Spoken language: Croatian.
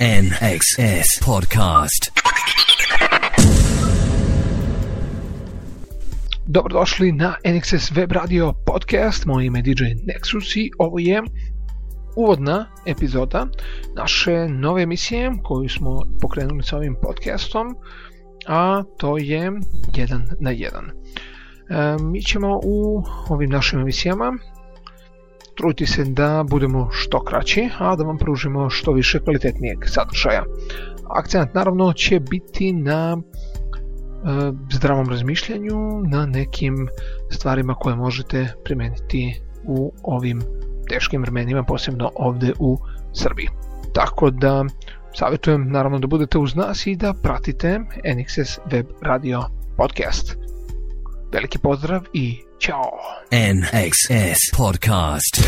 NXS Podcast. Dobrodošli na NXS Web Radio Podcast, moje ime je DJ Nexus i ovo je uvodna epizoda naše nove emisije koju smo pokrenuli sa ovim podcastom, a to je 1 na 1. E, mi ćemo u ovim našim emisijama truditi se da budemo što kraći, a da vam pružimo što više kvalitetnijeg sadržaja. Akcent naravno će biti na e, zdravom razmišljanju, na nekim stvarima koje možete primeniti u ovim teškim vremenima, posebno ovde u Srbiji. Tako da savjetujem naravno da budete uz nas i da pratite NXS Web Radio Podcast. Veliki pozdrav i Ciao. NXS Podcast.